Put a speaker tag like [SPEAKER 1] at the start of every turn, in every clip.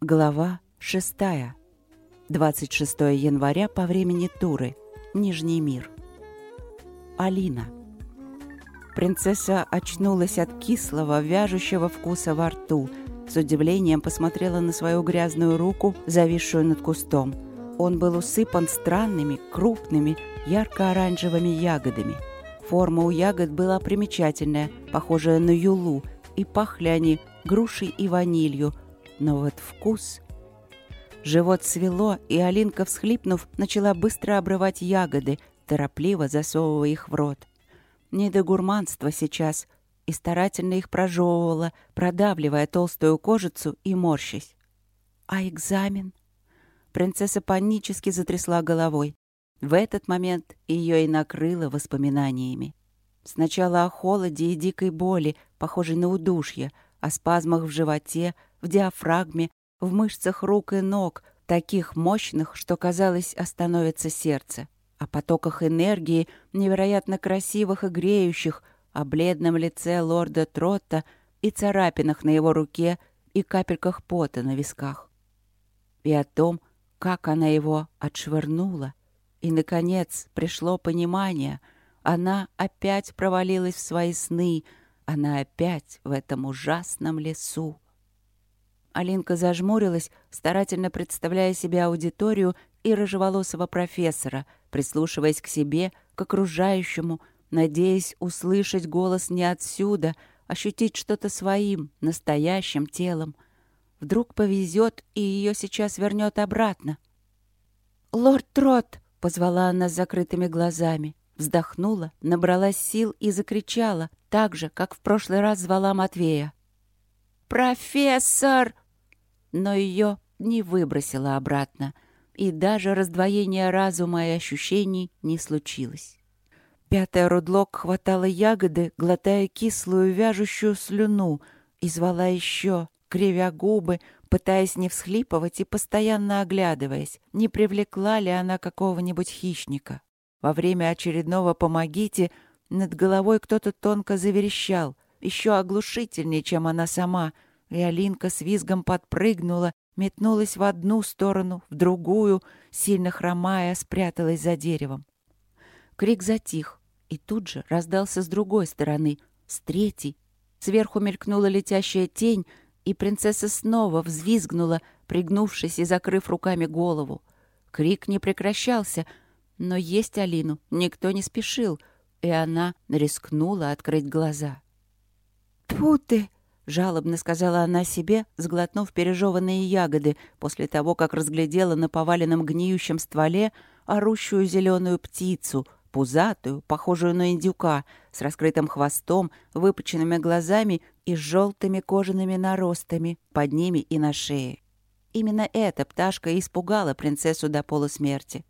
[SPEAKER 1] Глава 6. 26 января по времени Туры. Нижний мир. Алина. Принцесса очнулась от кислого, вяжущего вкуса во рту. С удивлением посмотрела на свою грязную руку, зависшую над кустом. Он был усыпан странными, крупными, ярко-оранжевыми ягодами. Форма у ягод была примечательная, похожая на юлу, и пахли они грушей и ванилью – но вот вкус... Живот свело, и Алинка, всхлипнув, начала быстро обрывать ягоды, торопливо засовывая их в рот. Не до гурманства сейчас, и старательно их прожевывала, продавливая толстую кожицу и морщась. «А экзамен?» Принцесса панически затрясла головой. В этот момент ее и накрыло воспоминаниями. Сначала о холоде и дикой боли, похожей на удушье, о спазмах в животе, в диафрагме, в мышцах рук и ног, таких мощных, что, казалось, остановится сердце, о потоках энергии, невероятно красивых и греющих, о бледном лице лорда Тротта и царапинах на его руке и капельках пота на висках. И о том, как она его отшвырнула. И, наконец, пришло понимание. Она опять провалилась в свои сны. Она опять в этом ужасном лесу. Алинка зажмурилась, старательно представляя себе аудиторию и рыжеволосого профессора, прислушиваясь к себе, к окружающему, надеясь услышать голос не отсюда, ощутить что-то своим, настоящим телом. Вдруг повезет, и ее сейчас вернет обратно. «Лорд Трот!» — позвала она с закрытыми глазами. Вздохнула, набралась сил и закричала, так же, как в прошлый раз звала Матвея. «Профессор!» Но ее не выбросило обратно, и даже раздвоение разума и ощущений не случилось. Пятая Рудлок хватала ягоды, глотая кислую вяжущую слюну, и звала еще, кривя губы, пытаясь не всхлипывать и постоянно оглядываясь, не привлекла ли она какого-нибудь хищника. Во время очередного «помогите» над головой кто-то тонко заверещал, еще оглушительнее, чем она сама — и Алинка с визгом подпрыгнула, метнулась в одну сторону, в другую, сильно хромая, спряталась за деревом. Крик затих, и тут же раздался с другой стороны, с третьей. Сверху мелькнула летящая тень, и принцесса снова взвизгнула, пригнувшись и закрыв руками голову. Крик не прекращался, но есть Алину никто не спешил, и она рискнула открыть глаза. «Тьфу ты!» Жалобно сказала она себе, сглотнув пережеванные ягоды, после того, как разглядела на поваленном гниющем стволе орущую зеленую птицу, пузатую, похожую на индюка, с раскрытым хвостом, выпученными глазами и желтыми кожаными наростами под ними и на шее. Именно эта пташка испугала принцессу до полусмерти.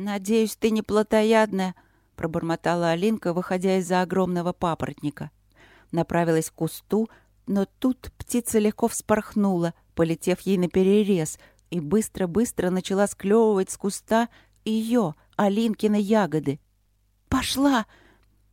[SPEAKER 1] «Надеюсь, ты не плотоядная», — пробормотала Алинка, выходя из-за огромного папоротника направилась к кусту, но тут птица легко вспорхнула, полетев ей на перерез, и быстро-быстро начала склевывать с куста ее, Алинкины ягоды. «Пошла!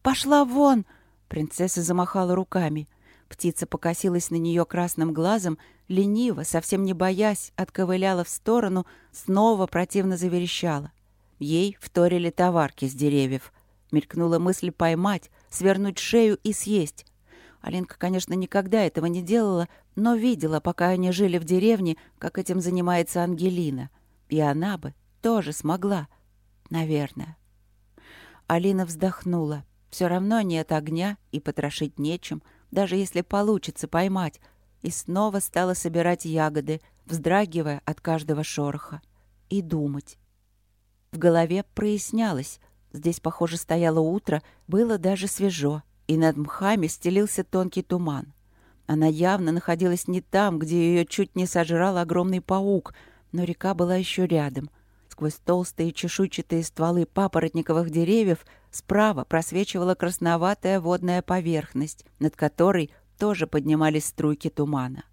[SPEAKER 1] Пошла вон!» Принцесса замахала руками. Птица покосилась на нее красным глазом, лениво, совсем не боясь, отковыляла в сторону, снова противно заверещала. Ей вторили товарки с деревьев. Мелькнула мысль поймать, свернуть шею и съесть. Алинка, конечно, никогда этого не делала, но видела, пока они жили в деревне, как этим занимается Ангелина. И она бы тоже смогла. Наверное. Алина вздохнула. Все равно нет огня и потрошить нечем, даже если получится поймать. И снова стала собирать ягоды, вздрагивая от каждого шороха. И думать. В голове прояснялось. Здесь, похоже, стояло утро, было даже свежо и над мхами стелился тонкий туман. Она явно находилась не там, где ее чуть не сожрал огромный паук, но река была еще рядом. Сквозь толстые чешуйчатые стволы папоротниковых деревьев справа просвечивала красноватая водная поверхность, над которой тоже поднимались струйки тумана.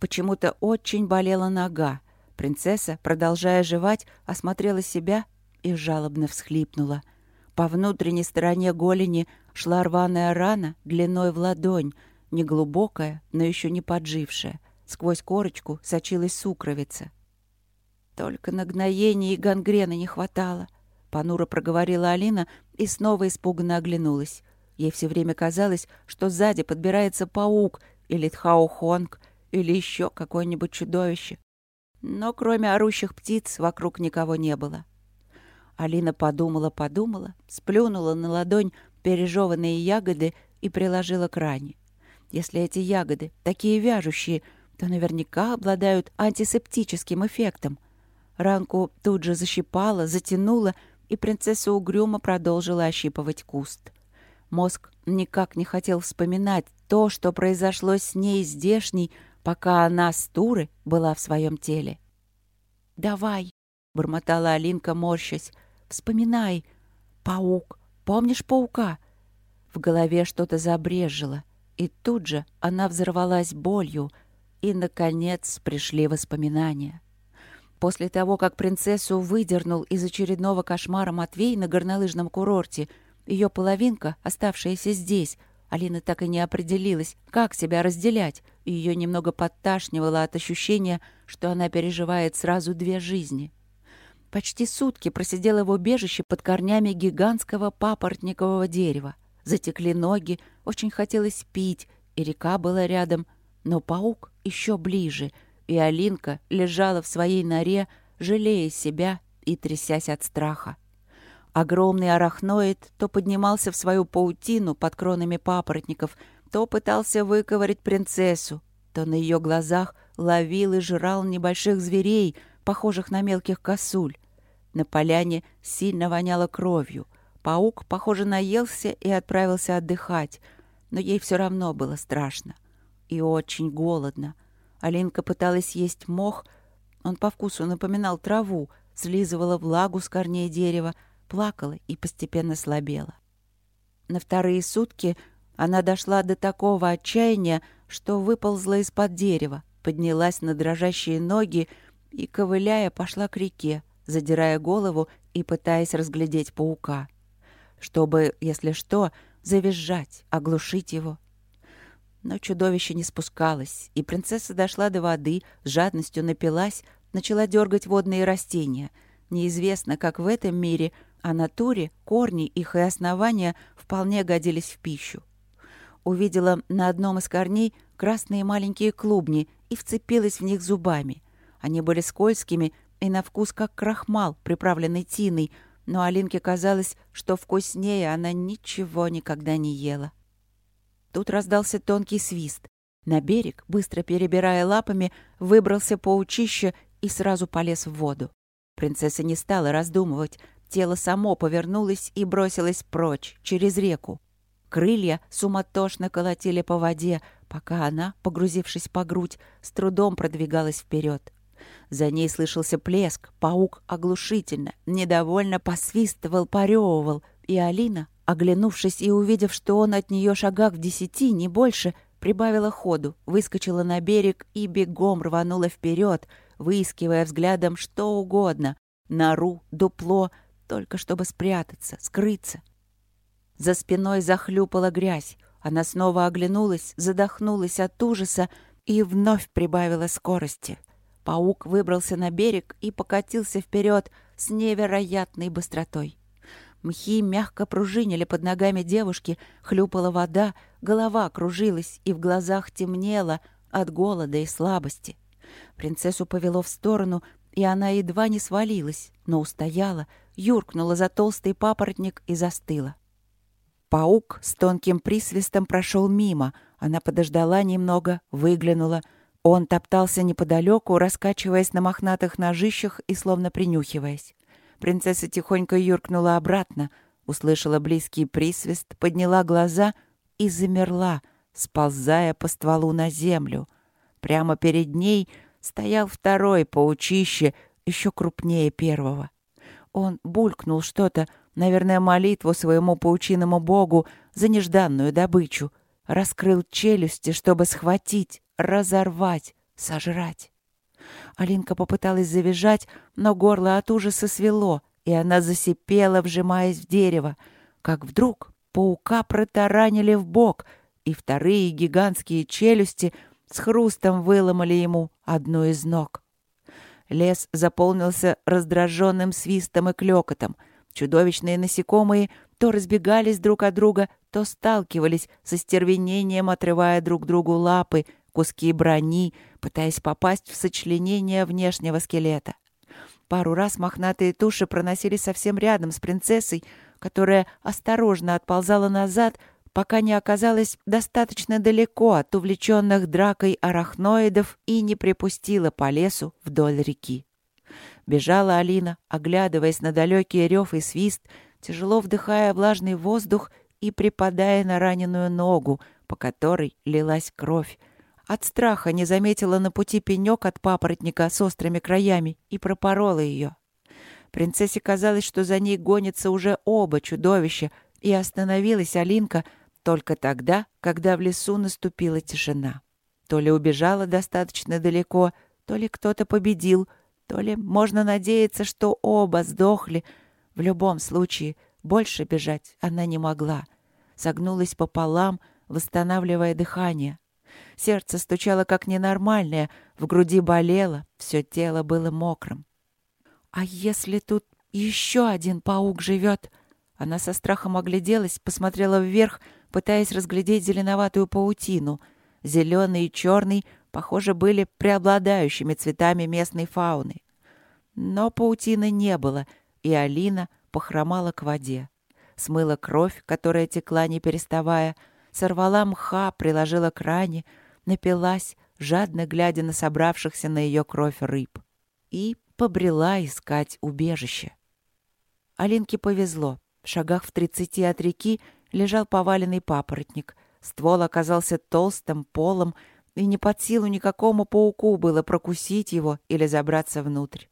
[SPEAKER 1] Почему-то очень болела нога. Принцесса, продолжая жевать, осмотрела себя и жалобно всхлипнула. По внутренней стороне голени шла рваная рана длиной в ладонь, неглубокая, но еще не поджившая. Сквозь корочку сочилась сукровица. Только нагноения и гангрены не хватало. Понуро проговорила Алина и снова испуганно оглянулась. Ей все время казалось, что сзади подбирается паук или тхаухонг, или еще какое-нибудь чудовище. Но кроме орущих птиц вокруг никого не было. Алина подумала-подумала, сплюнула на ладонь пережеванные ягоды и приложила к ране. Если эти ягоды такие вяжущие, то наверняка обладают антисептическим эффектом. Ранку тут же защипала, затянула, и принцесса угрюмо продолжила ощипывать куст. Мозг никак не хотел вспоминать то, что произошло с ней здешней, пока она с Туры была в своем теле. «Давай», — бормотала Алинка, морщась, — «вспоминай. Паук. Помнишь паука?» В голове что-то забрежило, и тут же она взорвалась болью, и, наконец, пришли воспоминания. После того, как принцессу выдернул из очередного кошмара Матвей на горнолыжном курорте, ее половинка, оставшаяся здесь, Алина так и не определилась, как себя разделять, и ее немного подташнивало от ощущения, что она переживает сразу две жизни. Почти сутки просидела в убежище под корнями гигантского папоротникового дерева. Затекли ноги, очень хотелось пить, и река была рядом, но паук еще ближе, и Алинка лежала в своей норе, жалея себя и трясясь от страха. Огромный арахноид то поднимался в свою паутину под кронами папоротников, то пытался выковырять принцессу, то на ее глазах ловил и жрал небольших зверей, похожих на мелких косуль. На поляне сильно воняло кровью. Паук, похоже, наелся и отправился отдыхать, но ей все равно было страшно. И очень голодно. Алинка пыталась есть мох, он по вкусу напоминал траву, слизывала влагу с корней дерева, плакала и постепенно слабела. На вторые сутки она дошла до такого отчаяния, что выползла из-под дерева, поднялась на дрожащие ноги и, ковыляя, пошла к реке, задирая голову и пытаясь разглядеть паука. Чтобы, если что, завизжать, оглушить его. Но чудовище не спускалось, и принцесса дошла до воды, с жадностью напилась, начала дергать водные растения. Неизвестно, как в этом мире а натуре корни их и основания вполне годились в пищу. Увидела на одном из корней красные маленькие клубни и вцепилась в них зубами. Они были скользкими и на вкус как крахмал, приправленный тиной, но Алинке казалось, что вкуснее она ничего никогда не ела. Тут раздался тонкий свист. На берег, быстро перебирая лапами, выбрался паучище и сразу полез в воду. Принцесса не стала раздумывать, Тело само повернулось и бросилось прочь, через реку. Крылья суматошно колотили по воде, пока она, погрузившись по грудь, с трудом продвигалась вперед. За ней слышался плеск, паук оглушительно, недовольно посвистывал, поревывал, и Алина, оглянувшись и увидев, что он от нее шагах в десяти, не больше, прибавила ходу, выскочила на берег и бегом рванула вперед, выискивая взглядом что угодно — нору, дупло — только чтобы спрятаться, скрыться. За спиной захлюпала грязь. Она снова оглянулась, задохнулась от ужаса и вновь прибавила скорости. Паук выбрался на берег и покатился вперед с невероятной быстротой. Мхи мягко пружинили под ногами девушки, хлюпала вода, голова кружилась и в глазах темнело от голода и слабости. Принцессу повело в сторону, и она едва не свалилась, но устояла, юркнула за толстый папоротник и застыла. Паук с тонким присвистом прошел мимо. Она подождала немного, выглянула. Он топтался неподалеку, раскачиваясь на мохнатых ножищах и словно принюхиваясь. Принцесса тихонько юркнула обратно, услышала близкий присвист, подняла глаза и замерла, сползая по стволу на землю. Прямо перед ней стоял второй паучище, еще крупнее первого. Он булькнул что-то, наверное, молитву своему паучиному богу за нежданную добычу. Раскрыл челюсти, чтобы схватить, разорвать, сожрать. Алинка попыталась завизжать, но горло от ужаса свело, и она засипела, вжимаясь в дерево. Как вдруг паука протаранили в бок, и вторые гигантские челюсти с хрустом выломали ему одну из ног. Лес заполнился раздраженным свистом и клёкотом. Чудовищные насекомые то разбегались друг от друга, то сталкивались со стервенением, отрывая друг другу лапы, куски брони, пытаясь попасть в сочленение внешнего скелета. Пару раз мохнатые туши проносились совсем рядом с принцессой, которая осторожно отползала назад, пока не оказалась достаточно далеко от увлеченных дракой арахноидов и не припустила по лесу вдоль реки. Бежала Алина, оглядываясь на далекий рев и свист, тяжело вдыхая влажный воздух и припадая на раненую ногу, по которой лилась кровь. От страха не заметила на пути пенек от папоротника с острыми краями и пропорола ее. Принцессе казалось, что за ней гонятся уже оба чудовища, и остановилась Алинка — только тогда, когда в лесу наступила тишина. То ли убежала достаточно далеко, то ли кто-то победил, то ли можно надеяться, что оба сдохли. В любом случае, больше бежать она не могла. Согнулась пополам, восстанавливая дыхание. Сердце стучало как ненормальное, в груди болело, все тело было мокрым. «А если тут еще один паук живет?» Она со страхом огляделась, посмотрела вверх, пытаясь разглядеть зеленоватую паутину. Зеленый и черный, похоже, были преобладающими цветами местной фауны. Но паутины не было, и Алина похромала к воде. Смыла кровь, которая текла не переставая, сорвала мха, приложила к ране, напилась, жадно глядя на собравшихся на ее кровь рыб. И побрела искать убежище. Алинке повезло. В шагах в тридцати от реки лежал поваленный папоротник. Ствол оказался толстым, полом, и не под силу никакому пауку было прокусить его или забраться внутрь.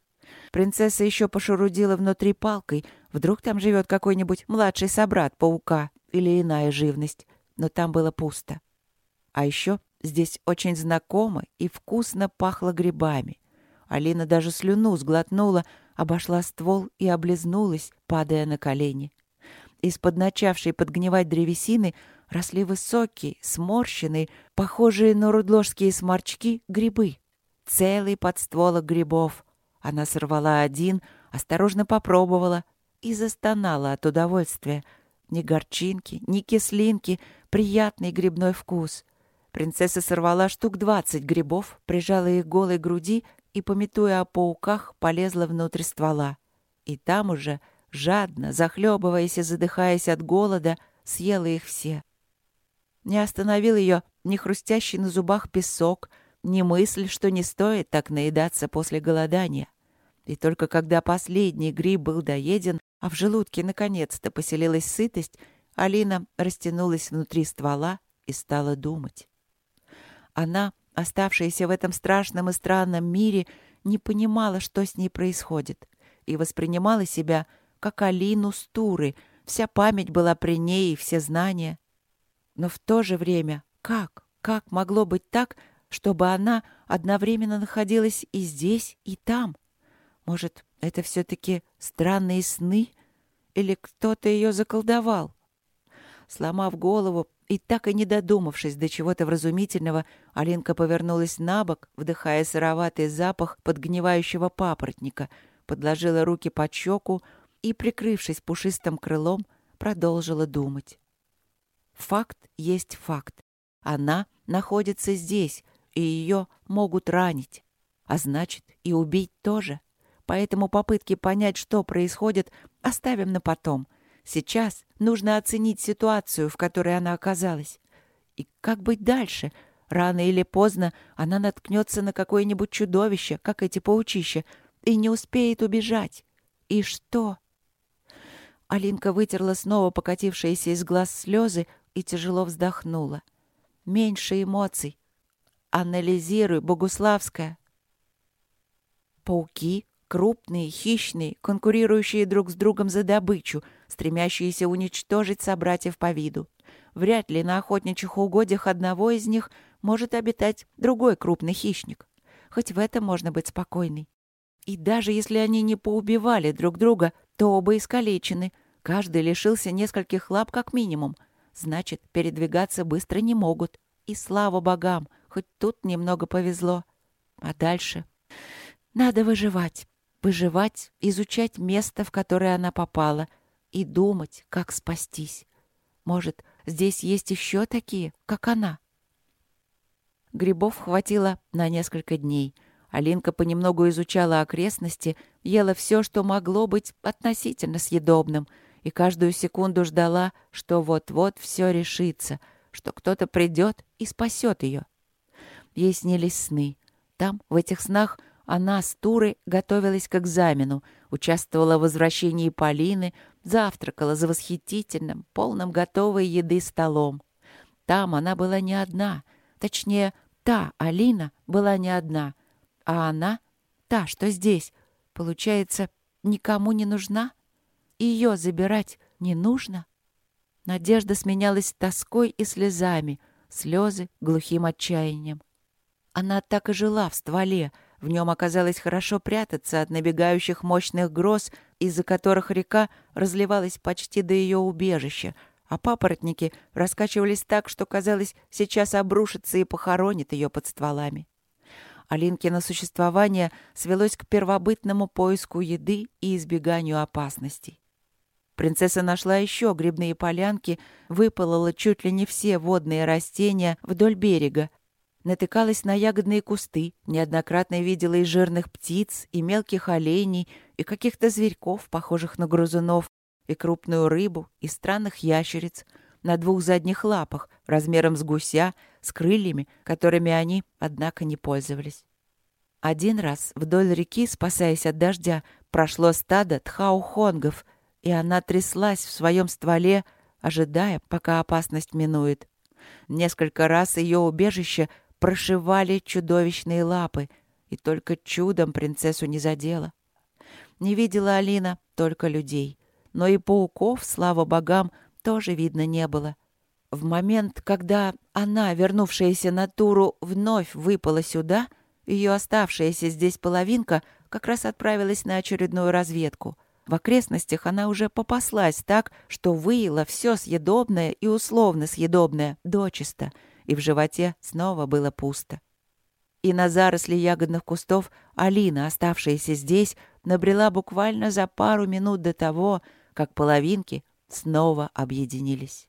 [SPEAKER 1] Принцесса еще пошурудила внутри палкой. Вдруг там живет какой-нибудь младший собрат паука или иная живность. Но там было пусто. А еще здесь очень знакомо и вкусно пахло грибами. Алина даже слюну сглотнула, обошла ствол и облизнулась, падая на колени. Из-под начавшей подгнивать древесины росли высокие, сморщенные, похожие на рудложские сморчки, грибы. Целый подстволок грибов. Она сорвала один, осторожно попробовала и застонала от удовольствия. Ни горчинки, ни кислинки, приятный грибной вкус. Принцесса сорвала штук двадцать грибов, прижала их голой груди и, пометуя о пауках, полезла внутрь ствола. И там уже — жадно, захлебываясь и задыхаясь от голода, съела их все. Не остановил ее ни хрустящий на зубах песок, ни мысль, что не стоит так наедаться после голодания. И только когда последний гриб был доеден, а в желудке наконец-то поселилась сытость, Алина растянулась внутри ствола и стала думать. Она, оставшаяся в этом страшном и странном мире, не понимала, что с ней происходит, и воспринимала себя как Алину Стуры. Вся память была при ней и все знания. Но в то же время как? Как могло быть так, чтобы она одновременно находилась и здесь, и там? Может, это все-таки странные сны? Или кто-то ее заколдовал? Сломав голову и так и не додумавшись до чего-то вразумительного, Алинка повернулась на бок, вдыхая сыроватый запах подгнивающего папоротника, подложила руки под щеку, и, прикрывшись пушистым крылом, продолжила думать. Факт есть факт. Она находится здесь, и ее могут ранить. А значит, и убить тоже. Поэтому попытки понять, что происходит, оставим на потом. Сейчас нужно оценить ситуацию, в которой она оказалась. И как быть дальше? Рано или поздно она наткнется на какое-нибудь чудовище, как эти паучища, и не успеет убежать. И что? Алинка вытерла снова покатившиеся из глаз слезы и тяжело вздохнула. «Меньше эмоций. Анализируй, Богуславская». Пауки, крупные, хищные, конкурирующие друг с другом за добычу, стремящиеся уничтожить собратьев по виду. Вряд ли на охотничьих угодьях одного из них может обитать другой крупный хищник. Хоть в этом можно быть спокойной. И даже если они не поубивали друг друга, то оба искалечены, Каждый лишился нескольких лап как минимум. Значит, передвигаться быстро не могут. И слава богам, Хоть тут немного повезло. А дальше? Надо выживать. Выживать, изучать место, в которое она попала, и думать, как спастись. Может, здесь есть еще такие, как она? Грибов хватило на несколько дней. Алинка понемногу изучала окрестности, ела все, что могло быть относительно съедобным, и каждую секунду ждала, что вот-вот все решится, что кто-то придет и спасет ее. Ей снились сны. Там, в этих снах, она с Турой готовилась к экзамену, участвовала в возвращении Полины, завтракала за восхитительным, полным готовой еды столом. Там она была не одна, точнее, та Алина была не одна, а она, та, что здесь, получается, никому не нужна? Ее забирать не нужно? Надежда сменялась тоской и слезами, слезы глухим отчаянием. Она так и жила в стволе. В нем оказалось хорошо прятаться от набегающих мощных гроз, из-за которых река разливалась почти до ее убежища, а папоротники раскачивались так, что, казалось, сейчас обрушится и похоронит ее под стволами. Алинкино существование свелось к первобытному поиску еды и избеганию опасностей. Принцесса нашла еще грибные полянки, выпалола чуть ли не все водные растения вдоль берега, натыкалась на ягодные кусты, неоднократно видела и жирных птиц, и мелких оленей, и каких-то зверьков, похожих на грызунов, и крупную рыбу, и странных ящериц на двух задних лапах, размером с гуся, с крыльями, которыми они, однако, не пользовались. Один раз вдоль реки, спасаясь от дождя, прошло стадо тхаухонгов, и она тряслась в своем стволе, ожидая, пока опасность минует. Несколько раз ее убежище прошивали чудовищные лапы, и только чудом принцессу не задело. Не видела Алина только людей, но и пауков, слава богам, тоже видно не было. В момент, когда она, вернувшаяся на Туру, вновь выпала сюда, ее оставшаяся здесь половинка как раз отправилась на очередную разведку. В окрестностях она уже попаслась так, что выела все съедобное и условно съедобное дочисто — и в животе снова было пусто. И на заросли ягодных кустов Алина, оставшаяся здесь, набрела буквально за пару минут до того, как половинки снова объединились.